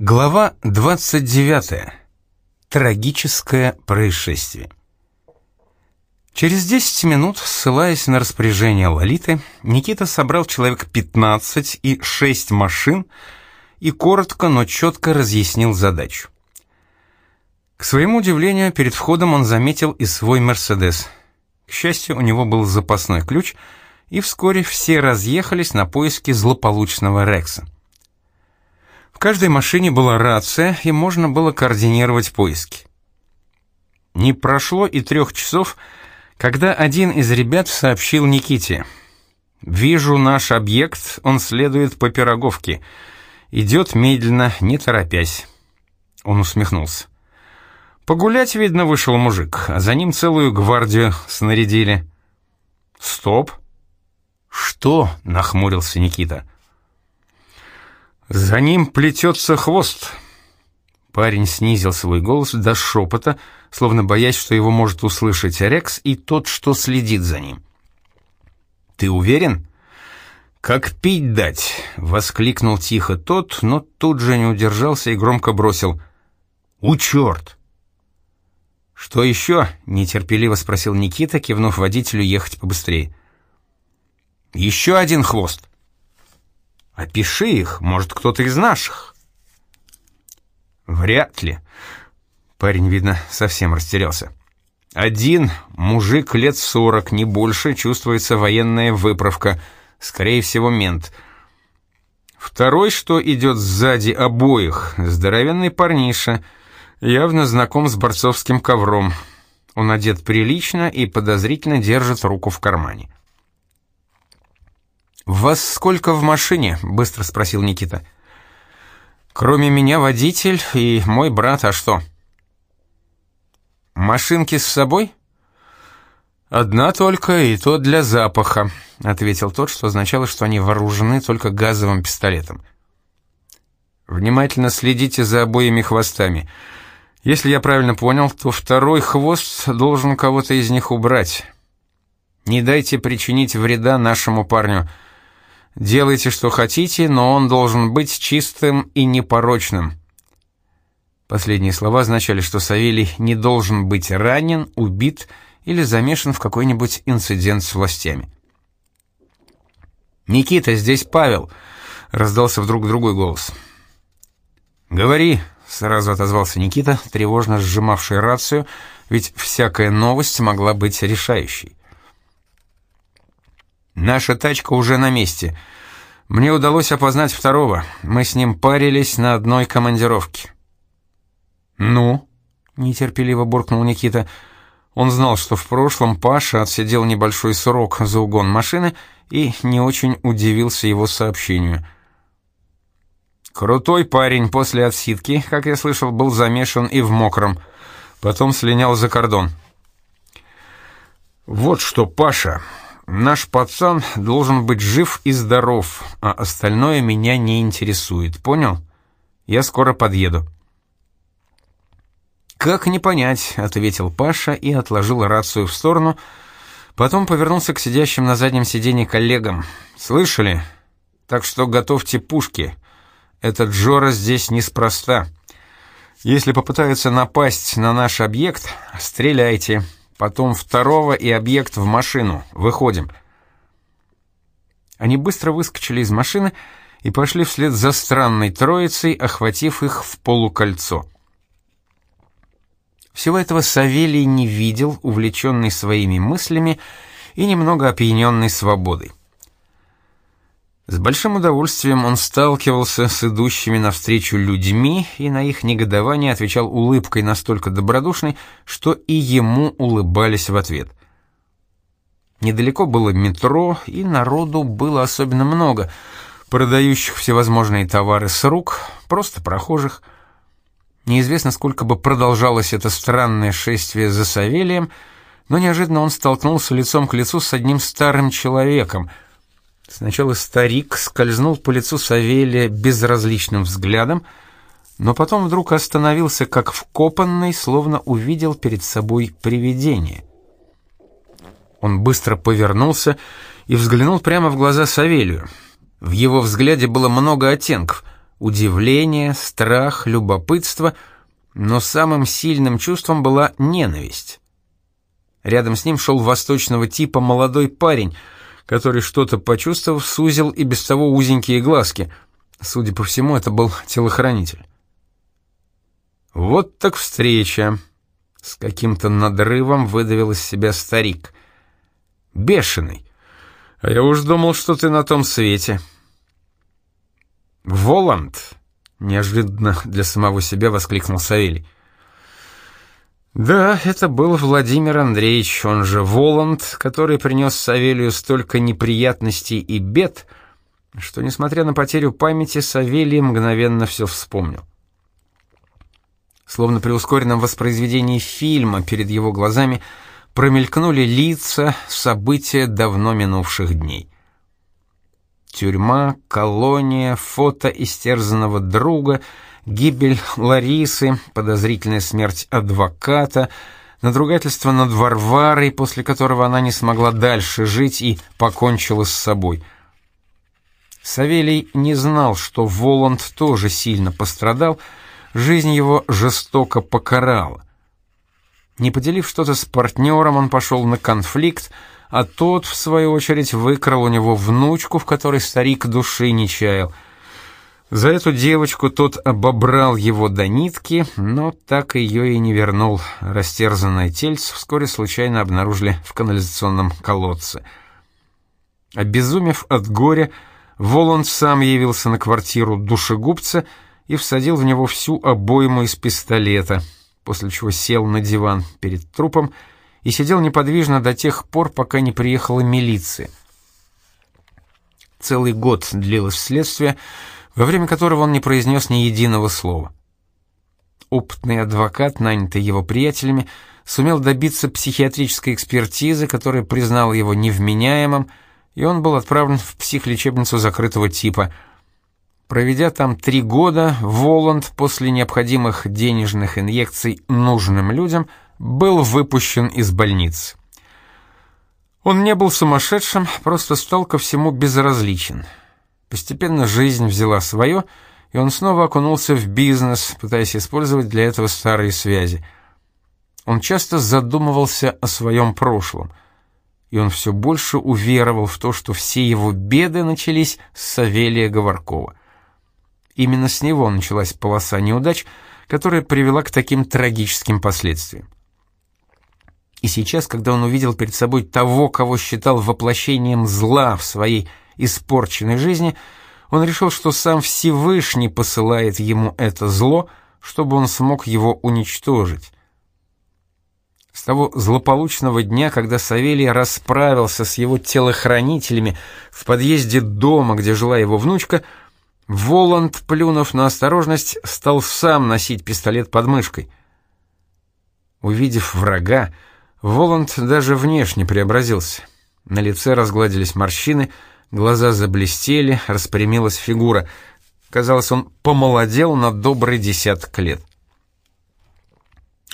Глава 29. Трагическое происшествие. Через 10 минут, ссылаясь на распоряжение Лолиты, Никита собрал человек 15 и 6 машин и коротко, но четко разъяснил задачу. К своему удивлению, перед входом он заметил и свой «Мерседес». К счастью, у него был запасной ключ, и вскоре все разъехались на поиски злополучного Рекса. В каждой машине была рация, и можно было координировать поиски. Не прошло и трех часов, когда один из ребят сообщил Никите. «Вижу наш объект, он следует по пироговке. Идет медленно, не торопясь». Он усмехнулся. «Погулять, видно, вышел мужик, а за ним целую гвардию снарядили». «Стоп!» «Что?» — нахмурился Никита. За ним плетется хвост. Парень снизил свой голос до шепота, словно боясь, что его может услышать Рекс и тот, что следит за ним. «Ты уверен?» «Как пить дать!» — воскликнул тихо тот, но тут же не удержался и громко бросил. «У черт!» «Что еще?» — нетерпеливо спросил Никита, кивнув водителю ехать побыстрее. «Еще один хвост!» Опиши их, может, кто-то из наших. Вряд ли. Парень, видно, совсем растерялся. Один мужик лет сорок, не больше, чувствуется военная выправка, скорее всего, мент. Второй, что идет сзади обоих, здоровенный парниша, явно знаком с борцовским ковром. Он одет прилично и подозрительно держит руку в кармане. «Вас сколько в машине?» — быстро спросил Никита. «Кроме меня водитель и мой брат, а что?» «Машинки с собой?» «Одна только, и то для запаха», — ответил тот, что означало, что они вооружены только газовым пистолетом. «Внимательно следите за обоими хвостами. Если я правильно понял, то второй хвост должен кого-то из них убрать. Не дайте причинить вреда нашему парню». Делайте, что хотите, но он должен быть чистым и непорочным. Последние слова означали, что Савелий не должен быть ранен, убит или замешан в какой-нибудь инцидент с властями. «Никита, здесь Павел!» — раздался вдруг другой голос. «Говори!» — сразу отозвался Никита, тревожно сжимавший рацию, ведь всякая новость могла быть решающей. Наша тачка уже на месте. Мне удалось опознать второго. Мы с ним парились на одной командировке. Ну, нетерпеливо буркнул Никита. Он знал, что в прошлом Паша отсидел небольшой срок за угон машины и не очень удивился его сообщению. Крутой парень после отсидки, как я слышал, был замешан и в мокром. Потом слинял за кордон. Вот что, Паша, Наш пацан должен быть жив и здоров, а остальное меня не интересует, понял? Я скоро подъеду». «Как не понять», — ответил Паша и отложил рацию в сторону, потом повернулся к сидящим на заднем сиденье коллегам. «Слышали? Так что готовьте пушки. Этот Джора здесь неспроста. Если попытаются напасть на наш объект, стреляйте» потом второго и объект в машину. Выходим». Они быстро выскочили из машины и пошли вслед за странной троицей, охватив их в полукольцо. Всего этого Савелий не видел, увлеченный своими мыслями и немного опьяненный свободой. С большим удовольствием он сталкивался с идущими навстречу людьми и на их негодование отвечал улыбкой настолько добродушной, что и ему улыбались в ответ. Недалеко было метро, и народу было особенно много, продающих всевозможные товары с рук, просто прохожих. Неизвестно, сколько бы продолжалось это странное шествие за Савелием, но неожиданно он столкнулся лицом к лицу с одним старым человеком — Сначала старик скользнул по лицу Савелия безразличным взглядом, но потом вдруг остановился как вкопанный, словно увидел перед собой привидение. Он быстро повернулся и взглянул прямо в глаза Савелию. В его взгляде было много оттенков. удивление, страх, любопытство, но самым сильным чувством была ненависть. Рядом с ним шел восточного типа молодой парень, который, что-то почувствовав, сузил и без того узенькие глазки. Судя по всему, это был телохранитель. «Вот так встреча!» — с каким-то надрывом выдавил из себя старик. «Бешеный! А я уж думал, что ты на том свете!» «Воланд!» — неожиданно для самого себя воскликнул Савелий. Да, это был Владимир Андреевич, он же Воланд, который принес Савелию столько неприятностей и бед, что, несмотря на потерю памяти, Савелий мгновенно все вспомнил. Словно при ускоренном воспроизведении фильма перед его глазами промелькнули лица, события давно минувших дней. Тюрьма, колония, фото истерзанного друга, гибель Ларисы, подозрительная смерть адвоката, надругательство над Варварой, после которого она не смогла дальше жить и покончила с собой. Савелий не знал, что Воланд тоже сильно пострадал, жизнь его жестоко покарала. Не поделив что-то с партнером, он пошел на конфликт, а тот, в свою очередь, выкрал у него внучку, в которой старик души не чаял. За эту девочку тот обобрал его до нитки, но так ее и не вернул. Растерзанное тельце вскоре случайно обнаружили в канализационном колодце. Обезумев от горя, Воланд сам явился на квартиру душегубца и всадил в него всю обойму из пистолета, после чего сел на диван перед трупом и сидел неподвижно до тех пор, пока не приехала милиция. Целый год длилось следствие, во время которого он не произнес ни единого слова. Опытный адвокат, нанятый его приятелями, сумел добиться психиатрической экспертизы, которая признала его невменяемым, и он был отправлен в психлечебницу закрытого типа. Проведя там три года, Воланд после необходимых денежных инъекций нужным людям – был выпущен из больницы. Он не был сумасшедшим, просто стал ко всему безразличен. Постепенно жизнь взяла свое, и он снова окунулся в бизнес, пытаясь использовать для этого старые связи. Он часто задумывался о своем прошлом, и он все больше уверовал в то, что все его беды начались с Савелия Говоркова. Именно с него началась полоса неудач, которая привела к таким трагическим последствиям. И сейчас, когда он увидел перед собой того, кого считал воплощением зла в своей испорченной жизни, он решил, что сам Всевышний посылает ему это зло, чтобы он смог его уничтожить. С того злополучного дня, когда Савелий расправился с его телохранителями в подъезде дома, где жила его внучка, Воланд, плюнув на осторожность, стал сам носить пистолет под мышкой. Увидев врага, Воланд даже внешне преобразился. На лице разгладились морщины, глаза заблестели, распрямилась фигура. Казалось, он помолодел на добрый десяток лет.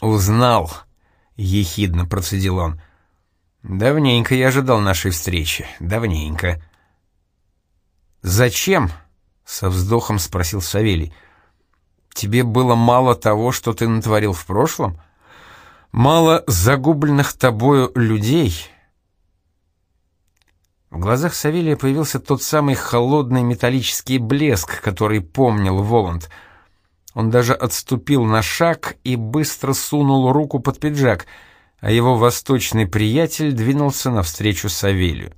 «Узнал», — ехидно процедил он. «Давненько я ожидал нашей встречи, давненько». «Зачем?» — со вздохом спросил Савелий. «Тебе было мало того, что ты натворил в прошлом?» Мало загубленных тобою людей. В глазах Савелия появился тот самый холодный металлический блеск, который помнил Воланд. Он даже отступил на шаг и быстро сунул руку под пиджак, а его восточный приятель двинулся навстречу Савелию.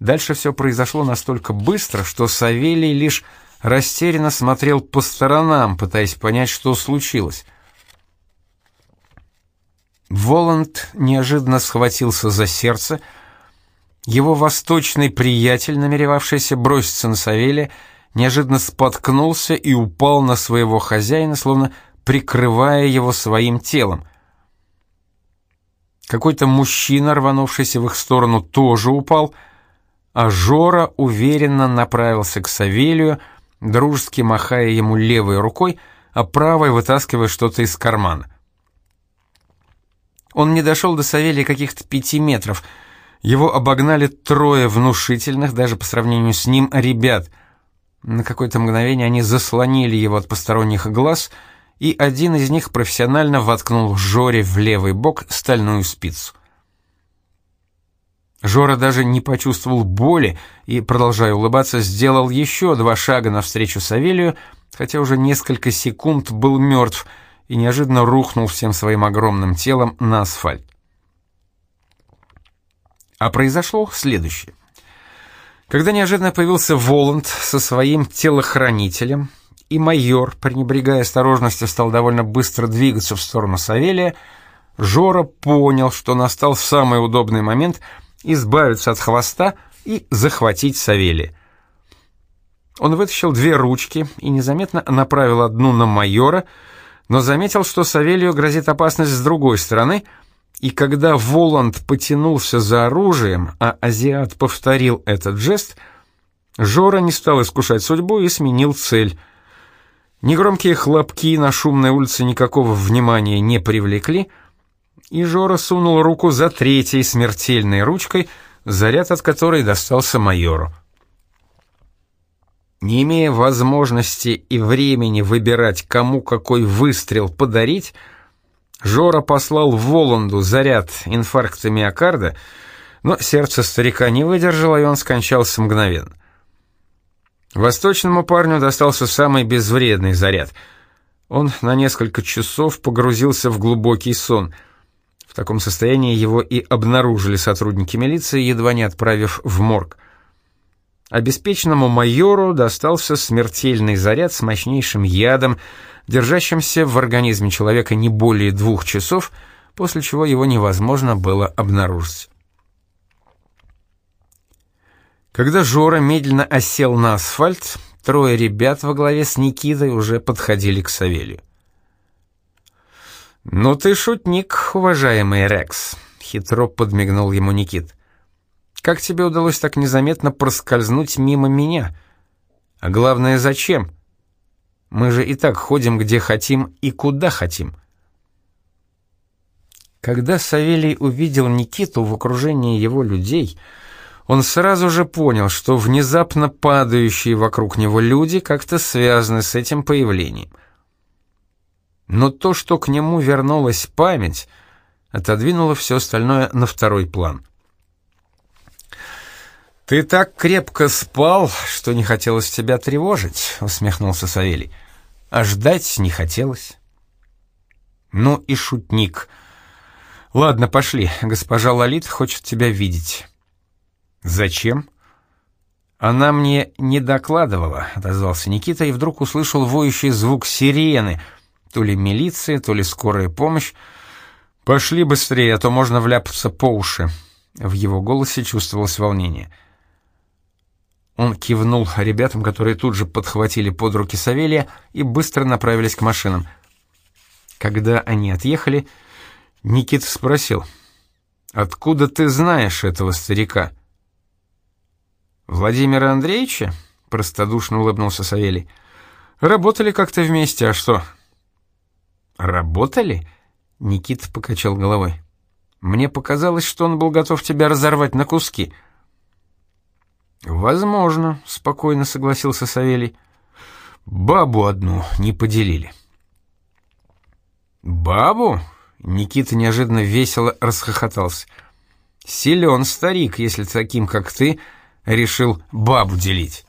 Дальше все произошло настолько быстро, что Савелий лишь растерянно смотрел по сторонам, пытаясь понять, что случилось. Воланд неожиданно схватился за сердце. Его восточный приятель, намеревавшийся броситься на Савелия, неожиданно споткнулся и упал на своего хозяина, словно прикрывая его своим телом. Какой-то мужчина, рванувшийся в их сторону, тоже упал, а Жора уверенно направился к Савелию, дружески махая ему левой рукой, а правой вытаскивая что-то из кармана. Он не дошел до Савелия каких-то пяти метров. Его обогнали трое внушительных, даже по сравнению с ним, ребят. На какое-то мгновение они заслонили его от посторонних глаз, и один из них профессионально воткнул Жоре в левый бок стальную спицу. Жора даже не почувствовал боли и, продолжая улыбаться, сделал еще два шага навстречу Савелию, хотя уже несколько секунд был мертв и неожиданно рухнул всем своим огромным телом на асфальт. А произошло следующее. Когда неожиданно появился Воланд со своим телохранителем, и майор, пренебрегая осторожностью, стал довольно быстро двигаться в сторону Савелия, Жора понял, что настал самый удобный момент избавиться от хвоста и захватить Савелия. Он вытащил две ручки и незаметно направил одну на майора, но заметил, что Савелию грозит опасность с другой стороны — и когда Воланд потянулся за оружием, а азиат повторил этот жест, Жора не стал искушать судьбу и сменил цель. Негромкие хлопки на шумной улице никакого внимания не привлекли, и Жора сунул руку за третьей смертельной ручкой, заряд от которой достался майору. Не имея возможности и времени выбирать, кому какой выстрел подарить, Жора послал Воланду заряд инфаркта миокарда, но сердце старика не выдержало, и он скончался мгновенно. Восточному парню достался самый безвредный заряд. Он на несколько часов погрузился в глубокий сон. В таком состоянии его и обнаружили сотрудники милиции, едва не отправив в морг. Обеспеченному майору достался смертельный заряд с мощнейшим ядом, держащимся в организме человека не более двух часов, после чего его невозможно было обнаружить. Когда Жора медленно осел на асфальт, трое ребят во главе с Никитой уже подходили к Савелью. «Ну ты шутник, уважаемый Рекс», — хитро подмигнул ему Никит. «Как тебе удалось так незаметно проскользнуть мимо меня? А главное, зачем?» Мы же и так ходим где хотим и куда хотим. Когда Савелий увидел Никиту в окружении его людей, он сразу же понял, что внезапно падающие вокруг него люди как-то связаны с этим появлением. Но то, что к нему вернулась память, отодвинуло все остальное на второй план. «Ты так крепко спал, что не хотелось тебя тревожить», — усмехнулся Савелий а ждать не хотелось. Ну и шутник. Ладно, пошли, госпожа Лолит хочет тебя видеть. Зачем? Она мне не докладывала, отозвался Никита и вдруг услышал воющий звук сирены, то ли милиция, то ли скорая помощь. Пошли быстрее, а то можно вляпаться по уши. В его голосе чувствовалось волнение. Он кивнул ребятам, которые тут же подхватили под руки Савелия и быстро направились к машинам. Когда они отъехали, Никита спросил, «Откуда ты знаешь этого старика?» «Владимира Андреевича?» — простодушно улыбнулся Савелий. «Работали как-то вместе, а что?» «Работали?» — Никита покачал головой. «Мне показалось, что он был готов тебя разорвать на куски». «Возможно», — спокойно согласился Савелий. «Бабу одну не поделили». «Бабу?» — Никита неожиданно весело расхохотался. «Силен старик, если таким, как ты, решил бабу делить».